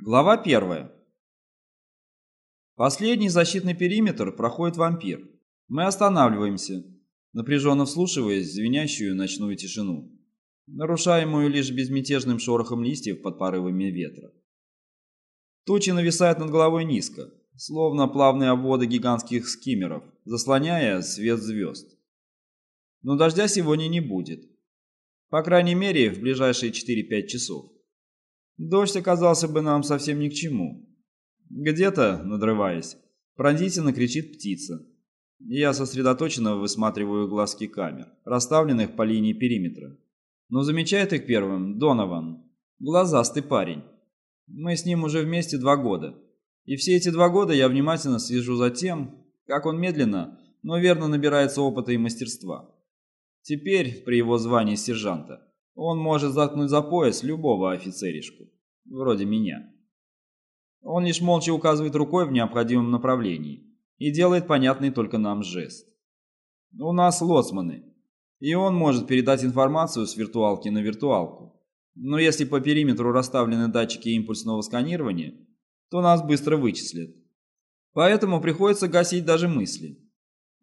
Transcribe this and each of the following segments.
Глава первая. Последний защитный периметр проходит вампир. Мы останавливаемся, напряженно вслушиваясь в звенящую ночную тишину, нарушаемую лишь безмятежным шорохом листьев под порывами ветра. Тучи нависают над головой низко, словно плавные обводы гигантских скиммеров, заслоняя свет звезд. Но дождя сегодня не будет. По крайней мере, в ближайшие 4-5 часов. Дождь оказался бы нам совсем ни к чему. Где-то, надрываясь, пронзительно кричит птица. Я сосредоточенно высматриваю глазки камер, расставленных по линии периметра. Но замечает их первым Донован, глазастый парень. Мы с ним уже вместе два года. И все эти два года я внимательно слежу за тем, как он медленно, но верно набирается опыта и мастерства. Теперь, при его звании сержанта, он может заткнуть за пояс любого офицеришку, вроде меня. Он лишь молча указывает рукой в необходимом направлении и делает понятный только нам жест. У нас лоцманы, и он может передать информацию с виртуалки на виртуалку. Но если по периметру расставлены датчики импульсного сканирования, то нас быстро вычислят. Поэтому приходится гасить даже мысли.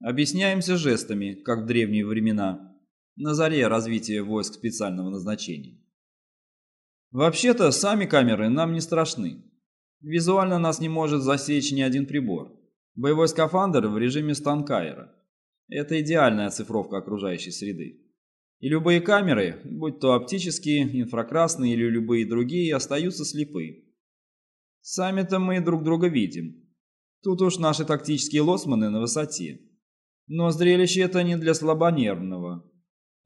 Объясняемся жестами, как в древние времена, на заре развития войск специального назначения. Вообще-то, сами камеры нам не страшны. Визуально нас не может засечь ни один прибор. Боевой скафандр в режиме станкайера. Это идеальная оцифровка окружающей среды. И любые камеры, будь то оптические, инфракрасные или любые другие, остаются слепы. Сами-то мы друг друга видим. Тут уж наши тактические лосманы на высоте. Но зрелище это не для слабонервного.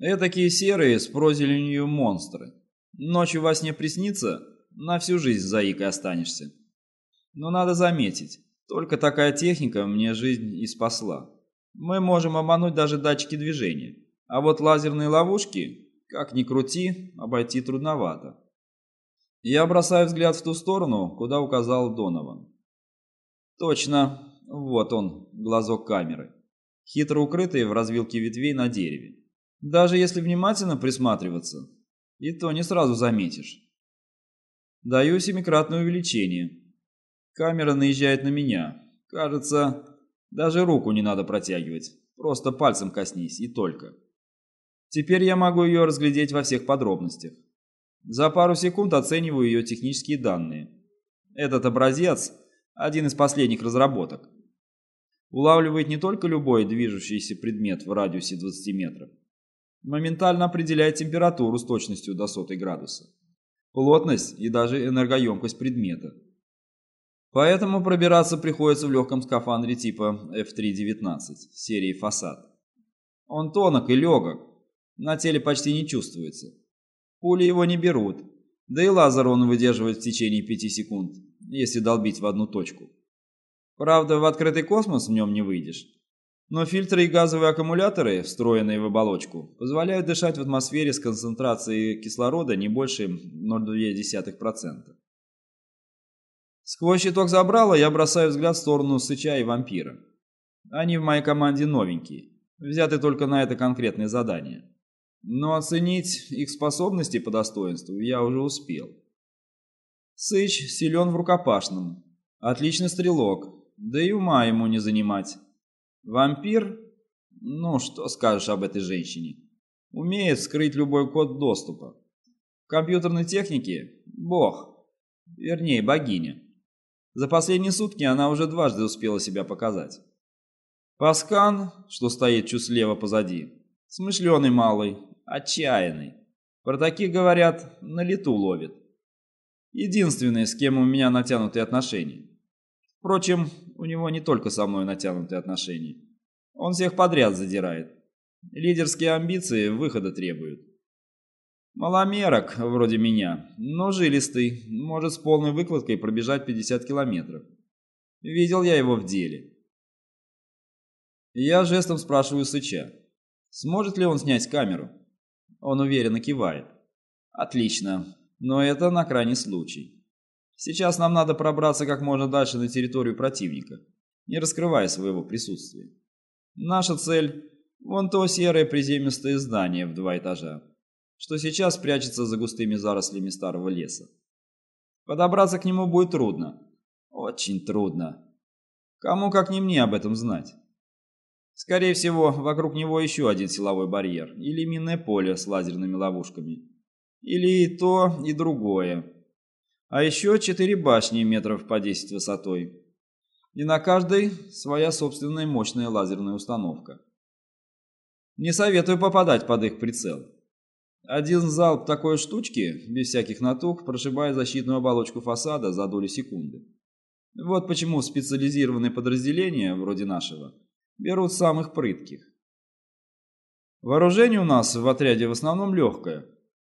Этакие серые с прозеленью монстры. Ночью во сне приснится, на всю жизнь заикой останешься. Но надо заметить, только такая техника мне жизнь и спасла. Мы можем обмануть даже датчики движения, а вот лазерные ловушки, как ни крути, обойти трудновато. Я бросаю взгляд в ту сторону, куда указал Донован. Точно, вот он, глазок камеры, хитро укрытый в развилке ветвей на дереве. Даже если внимательно присматриваться, и то не сразу заметишь. Даю семикратное увеличение. Камера наезжает на меня. Кажется, даже руку не надо протягивать. Просто пальцем коснись, и только. Теперь я могу ее разглядеть во всех подробностях. За пару секунд оцениваю ее технические данные. Этот образец – один из последних разработок. Улавливает не только любой движущийся предмет в радиусе 20 метров, моментально определяет температуру с точностью до сотой градуса, плотность и даже энергоемкость предмета. Поэтому пробираться приходится в легком скафандре типа F319 серии «Фасад». Он тонок и легок, на теле почти не чувствуется. Пули его не берут, да и лазер он выдерживает в течение 5 секунд, если долбить в одну точку. Правда, в открытый космос в нем не выйдешь. Но фильтры и газовые аккумуляторы, встроенные в оболочку, позволяют дышать в атмосфере с концентрацией кислорода не больше 0,2%. Сквозь щиток забрала я бросаю взгляд в сторону Сыча и вампира. Они в моей команде новенькие, взяты только на это конкретное задание. Но оценить их способности по достоинству я уже успел. Сыч силен в рукопашном, отличный стрелок, да и ума ему не занимать. Вампир? Ну, что скажешь об этой женщине? Умеет скрыть любой код доступа. В компьютерной технике – бог. Вернее, богиня. За последние сутки она уже дважды успела себя показать. Паскан, что стоит чуть слева позади, смышленый малый, отчаянный. Про таких, говорят, на лету ловит. Единственный, с кем у меня натянутые отношения. Впрочем, у него не только со мной натянутые отношения. Он всех подряд задирает. Лидерские амбиции выхода требуют. Маломерок, вроде меня, но жилистый, может с полной выкладкой пробежать 50 километров. Видел я его в деле. Я жестом спрашиваю Сыча, сможет ли он снять камеру. Он уверенно кивает. Отлично, но это на крайний случай. Сейчас нам надо пробраться как можно дальше на территорию противника, не раскрывая своего присутствия. Наша цель – вон то серое приземистое здание в два этажа, что сейчас прячется за густыми зарослями старого леса. Подобраться к нему будет трудно. Очень трудно. Кому как не мне об этом знать. Скорее всего, вокруг него еще один силовой барьер или минное поле с лазерными ловушками. Или и то, и другое. А еще четыре башни метров по 10 высотой. И на каждой своя собственная мощная лазерная установка. Не советую попадать под их прицел. Один залп такой штучки, без всяких натуг, прошибает защитную оболочку фасада за долю секунды. Вот почему специализированные подразделения, вроде нашего, берут самых прытких. Вооружение у нас в отряде в основном легкое.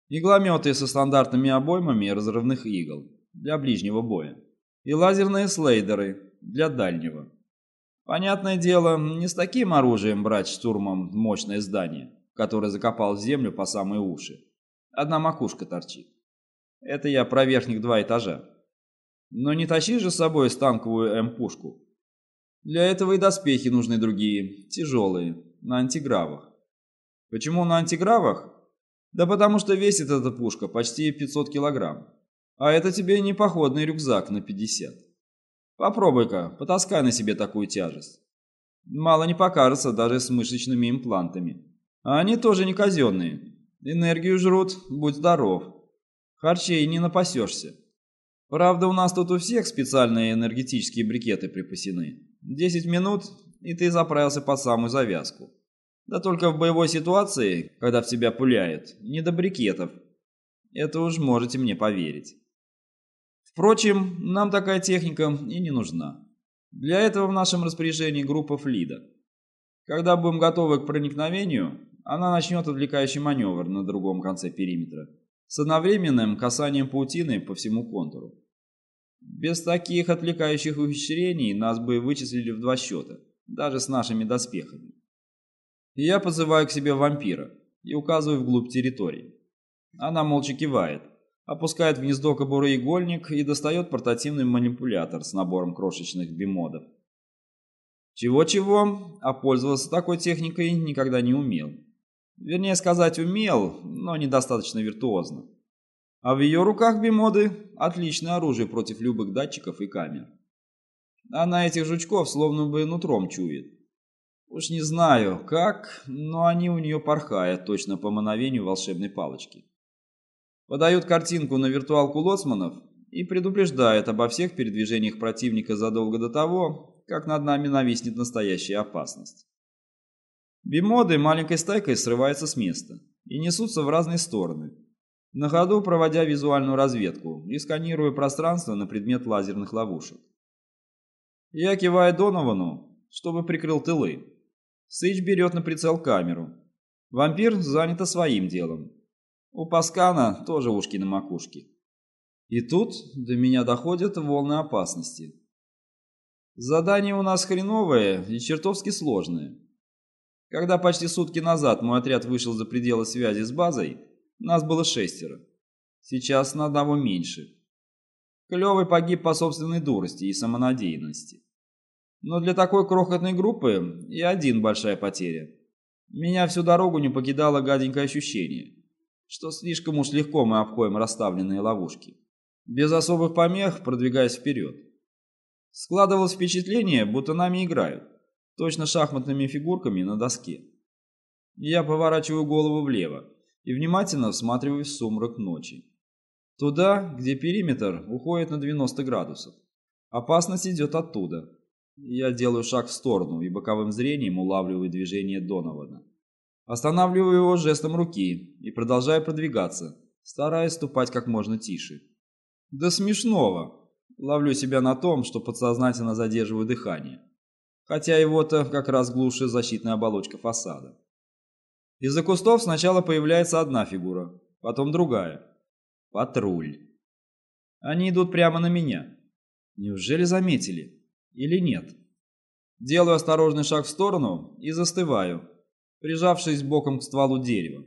Иглометы со стандартными обоймами разрывных игл для ближнего боя. И лазерные слейдеры для дальнего. Понятное дело, не с таким оружием брать штурмом мощное здание, которое закопал в землю по самые уши. Одна макушка торчит. Это я про верхних два этажа. Но не тащи же с собой станковую М-пушку. Для этого и доспехи нужны другие, тяжелые, на антигравах. Почему на антигравах? Да потому что весит эта пушка почти 500 килограмм. А это тебе не походный рюкзак на 50. Попробуй-ка, потаскай на себе такую тяжесть. Мало не покажется даже с мышечными имплантами. А они тоже не казенные. Энергию жрут, будь здоров. Харчей не напасешься. Правда, у нас тут у всех специальные энергетические брикеты припасены. Десять минут, и ты заправился под самую завязку. Да только в боевой ситуации, когда в тебя пуляют, не до брикетов. Это уж можете мне поверить. Впрочем, нам такая техника и не нужна. Для этого в нашем распоряжении группа Флида. Когда будем готовы к проникновению, она начнет отвлекающий маневр на другом конце периметра с одновременным касанием паутины по всему контуру. Без таких отвлекающих ухищрений нас бы вычислили в два счета, даже с нашими доспехами. Я позываю к себе вампира и указываю вглубь территории. Она молча кивает, опускает в гнездо кобуры игольник и достает портативный манипулятор с набором крошечных бимодов. Чего-чего, а пользоваться такой техникой никогда не умел. Вернее сказать, умел, но недостаточно виртуозно. А в ее руках бимоды – отличное оружие против любых датчиков и камер. Она этих жучков словно бы нутром чует. Уж не знаю, как, но они у нее порхают точно по мановению волшебной палочки подают картинку на виртуалку лоцманов и предупреждают обо всех передвижениях противника задолго до того, как над нами нависнет настоящая опасность. Бимоды маленькой стайкой срываются с места и несутся в разные стороны, на ходу проводя визуальную разведку и сканируя пространство на предмет лазерных ловушек. Я киваю Доновану, чтобы прикрыл тылы. Сыч берет на прицел камеру. Вампир занят своим делом, у Паскана тоже ушки на макушке. И тут до меня доходят волны опасности. Задание у нас хреновое и чертовски сложное. Когда почти сутки назад мой отряд вышел за пределы связи с базой, нас было шестеро. Сейчас на одного меньше. Клёвый погиб по собственной дурости и самонадеянности. Но для такой крохотной группы и один большая потеря. Меня всю дорогу не покидало гаденькое ощущение, что слишком уж легко мы обходим расставленные ловушки, без особых помех продвигаясь вперед. Складывалось впечатление, будто нами играют, точно шахматными фигурками на доске. Я поворачиваю голову влево и внимательно всматриваюсь в сумрак ночи. Туда, где периметр уходит на 90 градусов. Опасность идет оттуда. Я делаю шаг в сторону и боковым зрением улавливаю движение Донована. Останавливаю его жестом руки и продолжаю продвигаться, стараясь ступать как можно тише. Да смешного. Ловлю себя на том, что подсознательно задерживаю дыхание. Хотя его-то как раз глушит защитная оболочка фасада. Из-за кустов сначала появляется одна фигура, потом другая. Патруль. Они идут прямо на меня. Неужели заметили? Или нет? Делаю осторожный шаг в сторону и застываю, прижавшись боком к стволу дерева.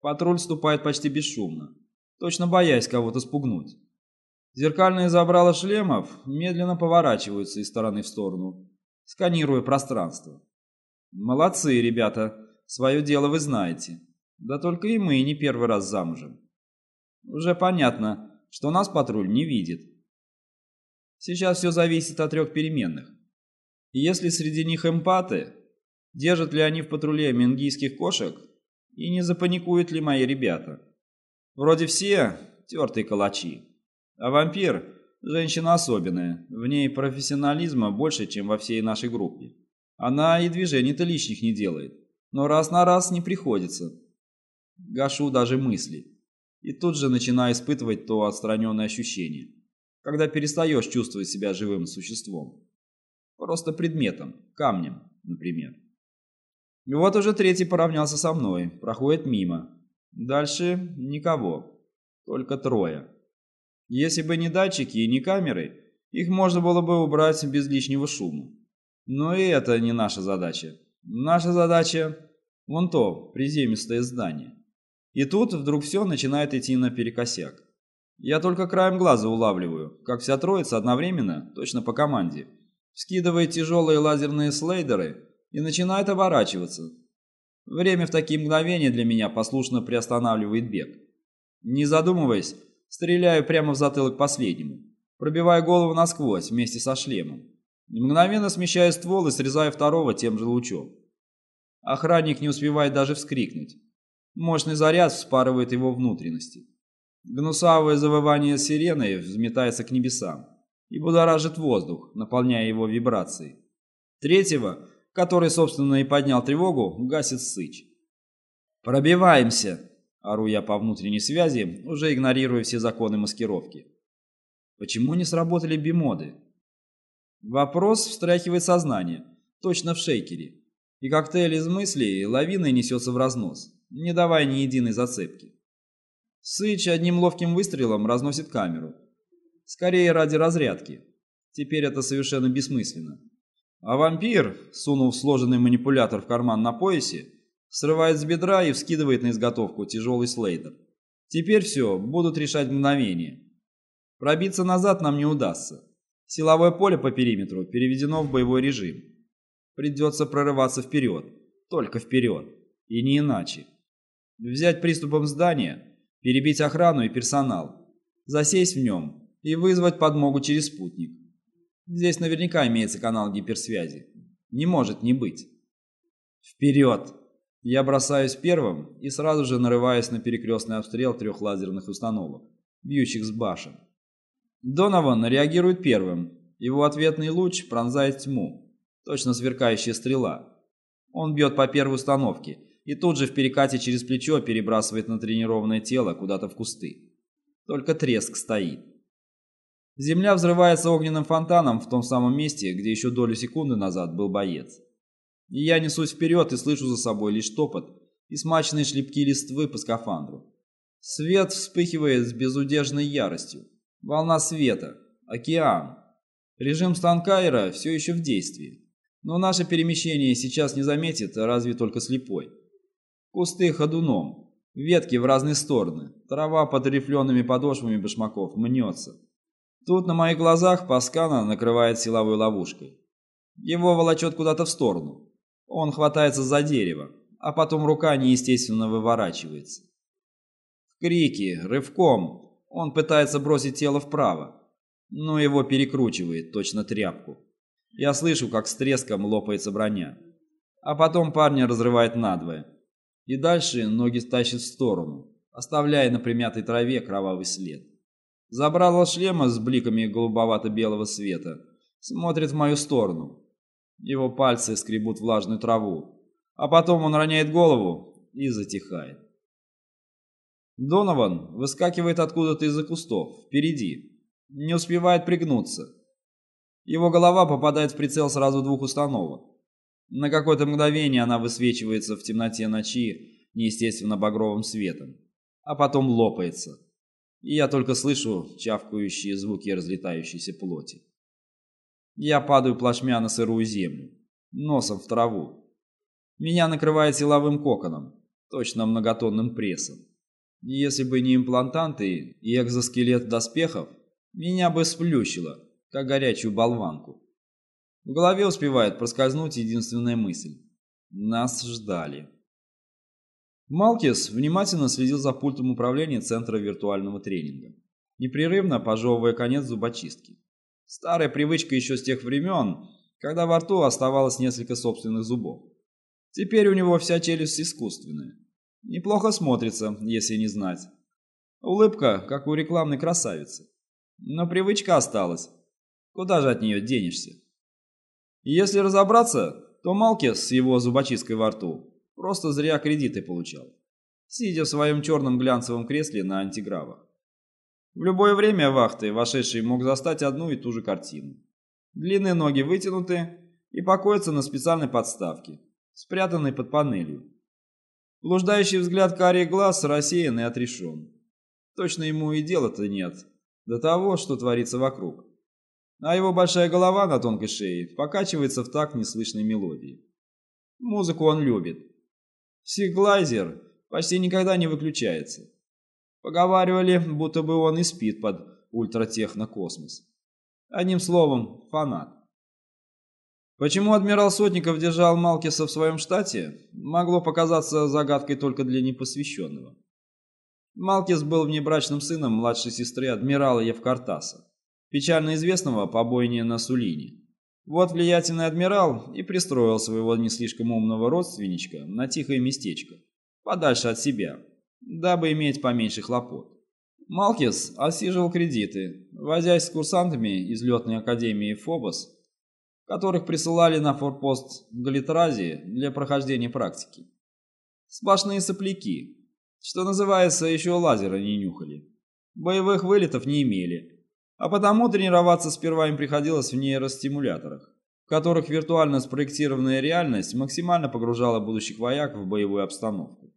Патруль ступает почти бесшумно, точно боясь кого-то спугнуть. Зеркальные забрала шлемов медленно поворачиваются из стороны в сторону, сканируя пространство. Молодцы, ребята, свое дело вы знаете. Да только и мы не первый раз замужем. Уже понятно, что нас патруль не видит. Сейчас все зависит от трех переменных. Если среди них эмпаты, держат ли они в патруле менгийских кошек и не запаникуют ли мои ребята. Вроде все тертые калачи. А вампир – женщина особенная, в ней профессионализма больше, чем во всей нашей группе. Она и движений-то лишних не делает, но раз на раз не приходится. Гашу даже мысли. И тут же начинаю испытывать то отстраненное ощущение, когда перестаешь чувствовать себя живым существом. Просто предметом, камнем, например. Вот уже третий поравнялся со мной, проходит мимо. Дальше никого, только трое. Если бы не датчики и не камеры, их можно было бы убрать без лишнего шума. Но и это не наша задача. Наша задача – вон то, приземистое здание. И тут вдруг все начинает идти наперекосяк. Я только краем глаза улавливаю, как вся троица одновременно, точно по команде, скидывает тяжелые лазерные слейдеры и начинает оборачиваться. Время в такие мгновения для меня послушно приостанавливает бег. Не задумываясь, стреляю прямо в затылок последнему, пробивая голову насквозь вместе со шлемом. И мгновенно смещаю ствол и срезаю второго тем же лучом. Охранник не успевает даже вскрикнуть. Мощный заряд вспарывает его внутренности. Гнусавое завывание сирены взметается к небесам и будоражит воздух, наполняя его вибрацией. Третьего, который, собственно, и поднял тревогу, гасит сыч. «Пробиваемся!» – ору я по внутренней связи, уже игнорируя все законы маскировки. Почему не сработали бимоды? Вопрос встряхивает сознание, точно в шейкере. И коктейль из мыслей лавиной несется в разнос, не давая ни единой зацепки. Сыч одним ловким выстрелом разносит камеру. Скорее ради разрядки. Теперь это совершенно бессмысленно. А вампир, сунув сложенный манипулятор в карман на поясе, срывает с бедра и вскидывает на изготовку тяжелый слейдер. Теперь все, будут решать мгновение. Пробиться назад нам не удастся. Силовое поле по периметру переведено в боевой режим. Придется прорываться вперед, только вперед, и не иначе. Взять приступом здание, перебить охрану и персонал, засесть в нем и вызвать подмогу через спутник. Здесь наверняка имеется канал гиперсвязи. Не может не быть. Вперед! Я бросаюсь первым и сразу же нарываюсь на перекрестный обстрел трех лазерных установок, бьющих с башен. Донован реагирует первым. Его ответный луч пронзает тьму. Точно сверкающая стрела. Он бьет по первой установке и тут же в перекате через плечо перебрасывает на тренированное тело куда-то в кусты. Только треск стоит. Земля взрывается огненным фонтаном в том самом месте, где еще долю секунды назад был боец. И я несусь вперед и слышу за собой лишь топот и смачные шлепки листвы по скафандру. Свет вспыхивает с безудержной яростью. Волна света. Океан. Режим Станкайра все еще в действии. Но наше перемещение сейчас не заметит разве только слепой. Кусты ходуном. Ветки в разные стороны. Трава под рифлеными подошвами башмаков мнется. Тут на моих глазах Паскана накрывает силовой ловушкой. Его волочет куда-то в сторону. Он хватается за дерево, а потом рука неестественно выворачивается. В крике, рывком, он пытается бросить тело вправо, но его перекручивает, точно тряпку. Я слышу, как с треском лопается броня. А потом парня разрывает надвое. И дальше ноги тащит в сторону, оставляя на примятой траве кровавый след. Забрало шлема с бликами голубовато-белого света. Смотрит в мою сторону. Его пальцы скребут влажную траву. А потом он роняет голову и затихает. Донован выскакивает откуда-то из-за кустов, впереди. Не успевает пригнуться. Его голова попадает в прицел сразу двух установок. На какое-то мгновение она высвечивается в темноте ночи неестественно багровым светом, а потом лопается. И я только слышу чавкающие звуки разлетающейся плоти. Я падаю плашмя на сырую землю, носом в траву. Меня накрывает силовым коконом, точно многотонным прессом. Если бы не имплантанты и экзоскелет доспехов, меня бы сплющило, как горячую болванку. В голове успевает проскользнуть единственная мысль. Нас ждали. Малкис внимательно следил за пультом управления Центра виртуального тренинга. непрерывно пожевывая конец зубочистки. Старая привычка еще с тех времен, когда во рту оставалось несколько собственных зубов. Теперь у него вся челюсть искусственная. Неплохо смотрится, если не знать. Улыбка, как у рекламной красавицы. Но привычка осталась. Куда же от нее денешься? Если разобраться, то Малкес с его зубочисткой во рту просто зря кредиты получал, сидя в своем черном глянцевом кресле на антигравах. В любое время вахты вошедший мог застать одну и ту же картину. Длинные ноги вытянуты и покоятся на специальной подставке, спрятанной под панелью. Блуждающий взгляд карий глаз рассеян и отрешен. Точно ему и дела-то нет до того, что творится вокруг. А его большая голова на тонкой шее покачивается в такт неслышной мелодии. Музыку он любит. Сиглайзер почти никогда не выключается. Поговаривали, будто бы он и спит под ультратехнокосмос. Одним словом, фанат. Почему адмирал Сотников держал Малкиса в своем штате, могло показаться загадкой только для непосвященного. Малкис был внебрачным сыном младшей сестры адмирала Евкартаса, печально известного по бойне на Сулине. Вот влиятельный адмирал и пристроил своего не слишком умного родственничка на тихое местечко, подальше от себя, дабы иметь поменьше хлопот. Малкис осиживал кредиты, возясь с курсантами из летной академии Фобос, которых присылали на форпост в Галитразе для прохождения практики. Сплошные сопляки, что называется, еще лазера не нюхали. Боевых вылетов не имели, а потому тренироваться сперва им приходилось в нейростимуляторах, в которых виртуально спроектированная реальность максимально погружала будущих вояк в боевую обстановку.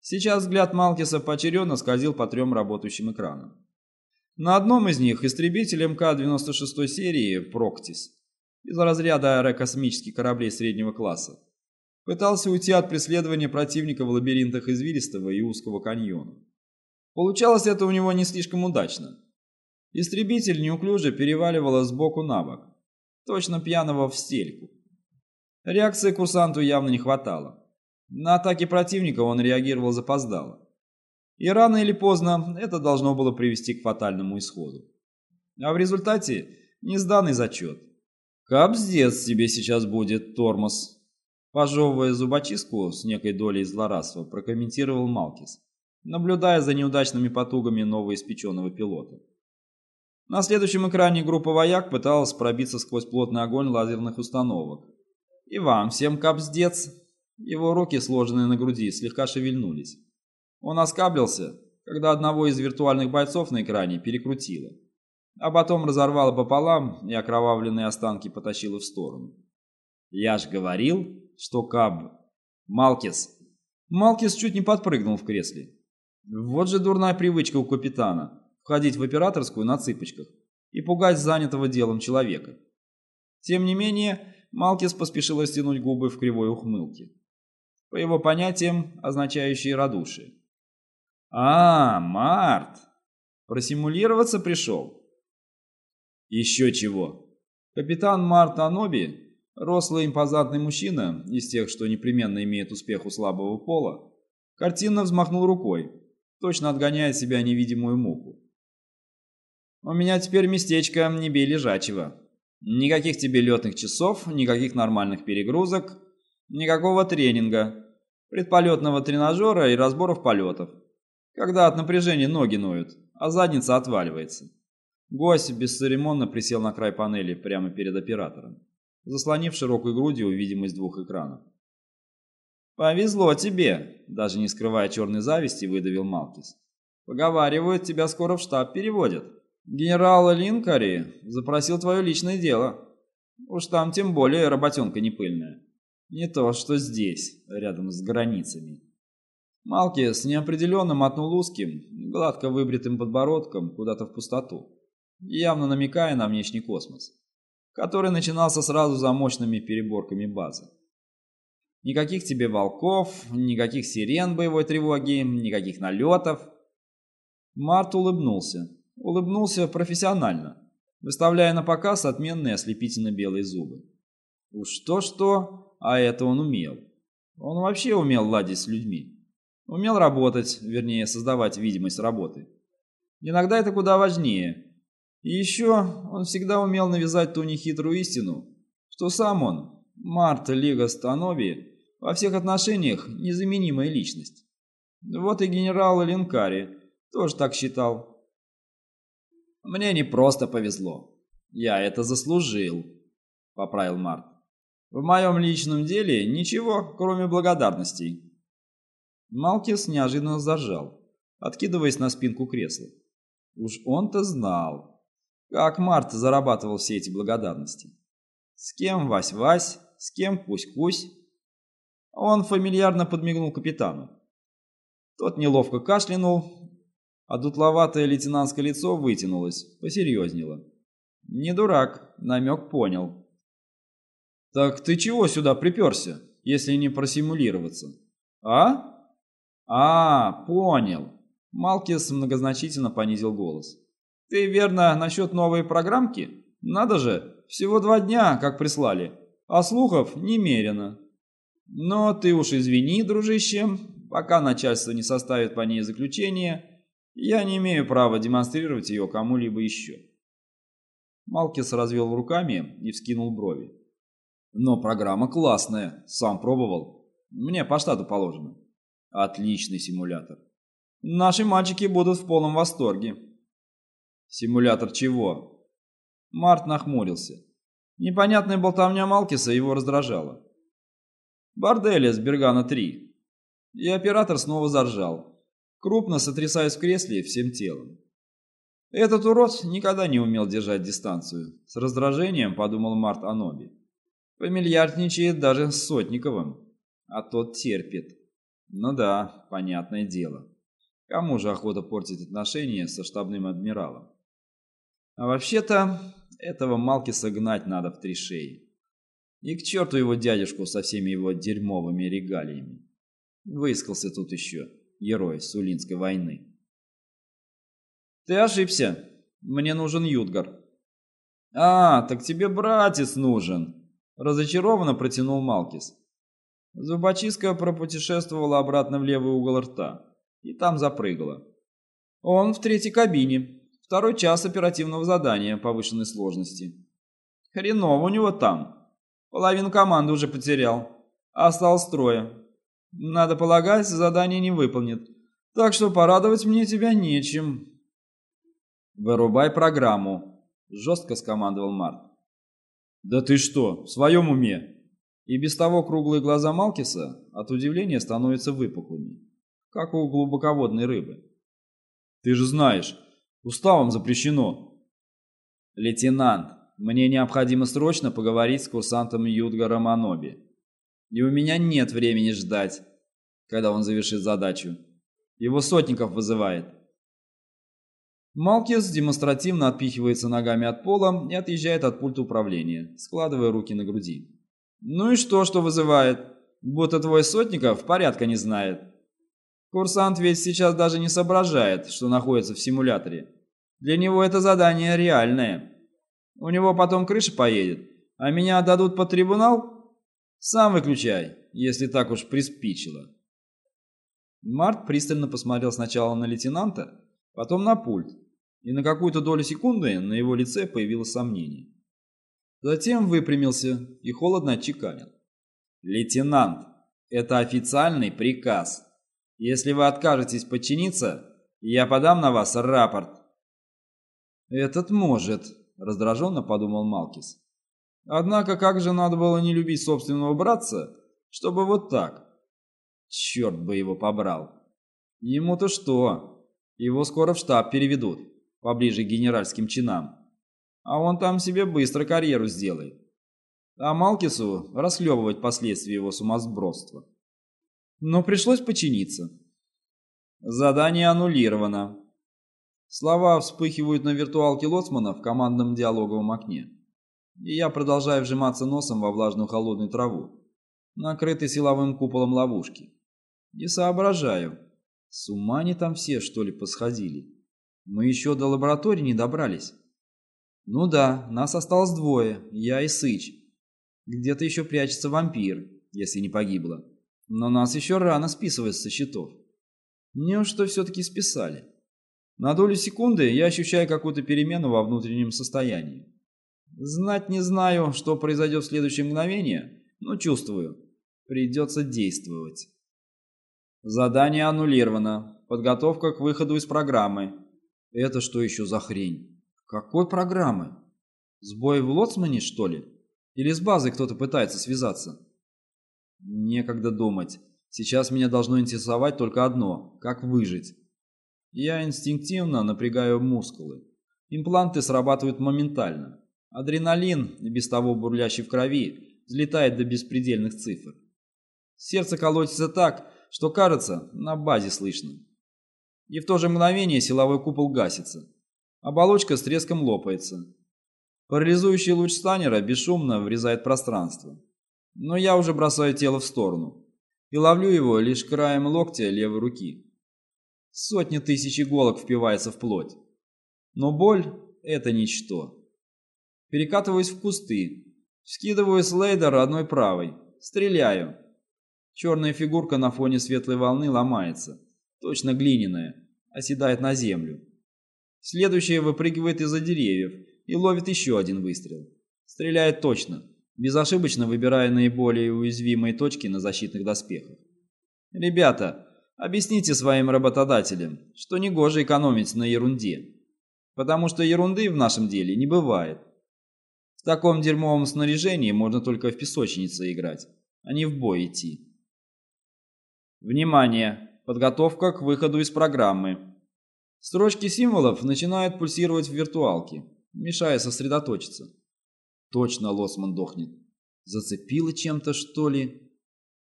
Сейчас взгляд Малкиса поочередно скользил по трем работающим экранам. На одном из них истребитель МК-96 серии «Проктис» из разряда аэрокосмических кораблей среднего класса пытался уйти от преследования противника в лабиринтах извилистого и узкого каньона. Получалось это у него не слишком удачно. Истребитель неуклюже переваливало сбоку на бок, точно пьяного в стельку. Реакции курсанту явно не хватало. На атаки противника он реагировал запоздало. И рано или поздно это должно было привести к фатальному исходу. А в результате несданный зачет. «Капздец тебе сейчас будет, тормоз!» Пожевывая зубочистку с некой долей злорадства, прокомментировал Малкис, наблюдая за неудачными потугами новоиспеченного пилота. На следующем экране группа вояк пыталась пробиться сквозь плотный огонь лазерных установок. «И вам всем капздец!» Его руки, сложенные на груди, слегка шевельнулись. Он оскаблился, когда одного из виртуальных бойцов на экране перекрутило, а потом разорвало пополам и окровавленные останки потащило в сторону. «Я ж говорил, что Каб...» «Малкис!» Малкис чуть не подпрыгнул в кресле. Вот же дурная привычка у капитана – входить в операторскую на цыпочках и пугать занятого делом человека. Тем не менее, Малкис поспешил растянуть губы в кривой ухмылке по его понятиям, означающие радушие. «А, Март! Просимулироваться пришел?» «Еще чего!» Капитан Март Аноби, рослый импозантный мужчина, из тех, что непременно имеет успех у слабого пола, картинно взмахнул рукой, точно отгоняя от себя невидимую муку. «У меня теперь местечко не бей лежачего. Никаких тебе летных часов, никаких нормальных перегрузок, Никакого тренинга, предполетного тренажера и разборов полетов. Когда от напряжения ноги ноют, а задница отваливается. Гость бесцеремонно присел на край панели прямо перед оператором, заслонив широкой грудью видимость двух экранов. «Повезло тебе», — даже не скрывая черной зависти, выдавил Малкис. «Поговаривают, тебя скоро в штаб переводят. Генерал Линкари запросил твое личное дело. Уж там тем более работенка не пыльная». Не то, что здесь, рядом с границами. Малкис неопределенно мотнул узким, гладко выбритым подбородком куда-то в пустоту, явно намекая на внешний космос, который начинался сразу за мощными переборками базы. Никаких тебе волков, никаких сирен боевой тревоги, никаких налетов. Март улыбнулся. Улыбнулся профессионально, выставляя на показ отменные ослепительно-белые зубы. Уж то-что, а это он умел. Он вообще умел ладить с людьми. Умел работать, вернее, создавать видимость работы. Иногда это куда важнее. И еще он всегда умел навязать ту нехитрую истину, что сам он, Марта Лига Станови, во всех отношениях незаменимая личность. Вот и генерал Ленкари тоже так считал. Мне не просто повезло. Я это заслужил, поправил Март. В моем личном деле ничего, кроме благодарностей. Малкис неожиданно зажал, откидываясь на спинку кресла. Уж он-то знал, как Март зарабатывал все эти благодарности. С кем Вась-Вась, с кем Кусь-Кусь. Он фамильярно подмигнул капитану. Тот неловко кашлянул, а дутловатое лейтенантское лицо вытянулось, посерьезнело. Не дурак, намек понял. «Так ты чего сюда приперся, если не просимулироваться?» «А?» «А, понял». Малкис многозначительно понизил голос. «Ты верно насчет новой программки? Надо же, всего два дня, как прислали, а слухов немерено. Но ты уж извини, дружище, пока начальство не составит по ней заключение, я не имею права демонстрировать ее кому-либо еще». Малкис развел руками и вскинул брови. «Но программа классная, сам пробовал. Мне по штату положено». Отличный симулятор. Наши мальчики будут в полном восторге. Симулятор чего? Март нахмурился. Непонятная болтовня Малкиса его раздражала. Борделя с Бергана-3. И оператор снова заржал, крупно сотрясаясь в кресле всем телом. Этот урод никогда не умел держать дистанцию. С раздражением подумал Март о Нобе. Фамильярничает даже с Сотниковым, а тот терпит. Ну да, понятное дело. Кому же охота портить отношения со штабным адмиралом? А вообще-то, этого Малкиса гнать надо в три шеи. И к черту его дядюшку со всеми его дерьмовыми регалиями. Выискался тут еще герой Сулинской войны. Ты ошибся. Мне нужен Юдгар. А, так тебе братец нужен. Разочарованно протянул Малкис. Зубочистка пропутешествовала обратно в левый угол рта и там запрыгала. Он в третьей кабине. Второй час оперативного задания повышенной сложности. Хреново у него там. Половину команды уже потерял. Осталось трое. Надо полагать, задание не выполнит. Так что порадовать мне тебя нечем. «Вырубай программу», — жестко скомандовал Март. «Да ты что, в своем уме?» И без того круглые глаза Малкиса от удивления становятся выпуклыми, как у глубоководной рыбы. «Ты же знаешь, уставом запрещено!» «Лейтенант, мне необходимо срочно поговорить с курсантом Юдгаром Аноби. И у меня нет времени ждать, когда он завершит задачу. Его сотников вызывает». Малкис демонстративно отпихивается ногами от пола и отъезжает от пульта управления, складывая руки на груди. Ну и что, что вызывает? Будто твой Сотников порядка не знает. Курсант ведь сейчас даже не соображает, что находится в симуляторе. Для него это задание реальное. У него потом крыша поедет, а меня отдадут под трибунал? Сам выключай, если так уж приспичило. Март пристально посмотрел сначала на лейтенанта, потом на пульт, и на какую-то долю секунды на его лице появилось сомнение. Затем выпрямился и холодно отчеканил. «Лейтенант, это официальный приказ. Если вы откажетесь подчиниться, я подам на вас рапорт». «Этот может», — раздраженно подумал Малкис. «Однако как же надо было не любить собственного братца, чтобы вот так? Черт бы его побрал. Ему-то что? Его скоро в штаб переведут, поближе к генеральским чинам а он там себе быстро карьеру сделает. А Малкису расхлебывать последствия его сумасбродства. Но пришлось подчиниться. Задание аннулировано. Слова вспыхивают на виртуалке Лоцмана в командном диалоговом окне. И я продолжаю вжиматься носом во влажную холодную траву, накрытой силовым куполом ловушки. И соображаю, с ума не там все, что ли, посходили. Мы еще до лаборатории не добрались. Ну да, нас осталось двое, я и Сыч. Где-то еще прячется вампир, если не погибла. Но нас еще рано списывать со счетов. Неужто все-таки списали? На долю секунды я ощущаю какую-то перемену во внутреннем состоянии. Знать не знаю, что произойдет в следующее мгновение, но чувствую, придется действовать. Задание аннулировано. Подготовка к выходу из программы. Это что еще за хрень? Какой программы? Сбой в лоцмане, что ли? Или с базой кто-то пытается связаться? Некогда думать. Сейчас меня должно интересовать только одно – как выжить. Я инстинктивно напрягаю мускулы. Импланты срабатывают моментально. Адреналин, без того бурлящий в крови, взлетает до беспредельных цифр. Сердце колотится так, что кажется, на базе слышно. И в то же мгновение силовой купол гасится. Оболочка с треском лопается. Парализующий луч станера бесшумно врезает пространство. Но я уже бросаю тело в сторону и ловлю его лишь краем локтя левой руки. Сотни тысяч иголок впивается в плоть. Но боль – это ничто. Перекатываюсь в кусты, скидываю слейдер одной правой, стреляю. Черная фигурка на фоне светлой волны ломается, точно глиняная, оседает на землю. Следующая выпрыгивает из-за деревьев и ловит еще один выстрел. Стреляет точно, безошибочно выбирая наиболее уязвимые точки на защитных доспехах. Ребята, объясните своим работодателям, что негоже экономить на ерунде. Потому что ерунды в нашем деле не бывает. Таком дерьмовом снаряжении можно только в песочнице играть, а не в бой идти. Внимание! Подготовка к выходу из программы. Строчки символов начинают пульсировать в виртуалке, мешая сосредоточиться. Точно Лосман дохнет. Зацепило чем-то, что ли?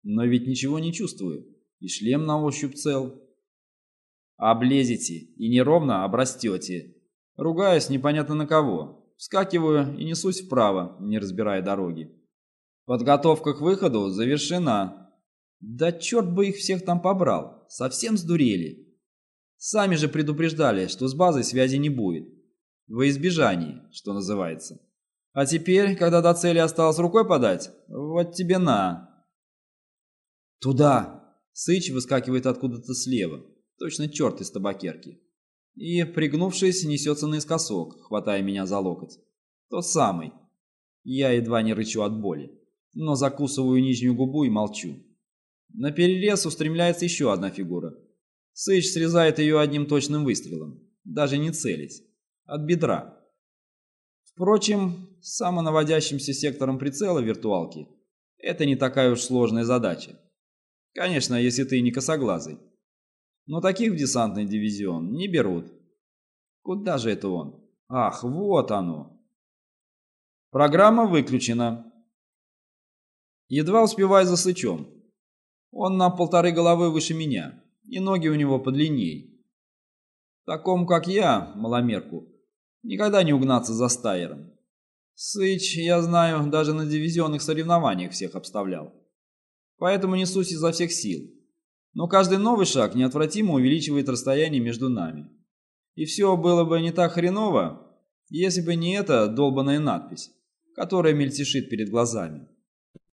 Но ведь ничего не чувствую. И шлем на ощупь цел. Облезете и неровно обрастете. Ругаясь непонятно на кого. Вскакиваю и несусь вправо, не разбирая дороги. Подготовка к выходу завершена. Да черт бы их всех там побрал. Совсем сдурели. Сами же предупреждали, что с базой связи не будет. Во избежании, что называется. А теперь, когда до цели осталось рукой подать, вот тебе на. Туда! Сыч выскакивает откуда-то слева, точно черт из табакерки. И, пригнувшись, несется наискосок, хватая меня за локоть. Тот самый. Я едва не рычу от боли, но закусываю нижнюю губу и молчу. На перерез устремляется еще одна фигура. Сыч срезает ее одним точным выстрелом, даже не целясь, от бедра. Впрочем, с самонаводящимся сектором прицела виртуалки это не такая уж сложная задача. Конечно, если ты не косоглазый. Но таких в десантный дивизион не берут. Куда же это он? Ах, вот оно. Программа выключена. Едва успеваю за сычом. Он на полторы головы выше меня, и ноги у него подлинней. Такому, как я, маломерку, Никогда не угнаться за стайером. Сыч, я знаю, даже на дивизионных соревнованиях всех обставлял. Поэтому несусь изо всех сил. Но каждый новый шаг неотвратимо увеличивает расстояние между нами. И все было бы не так хреново, если бы не эта долбанная надпись, которая мельтешит перед глазами.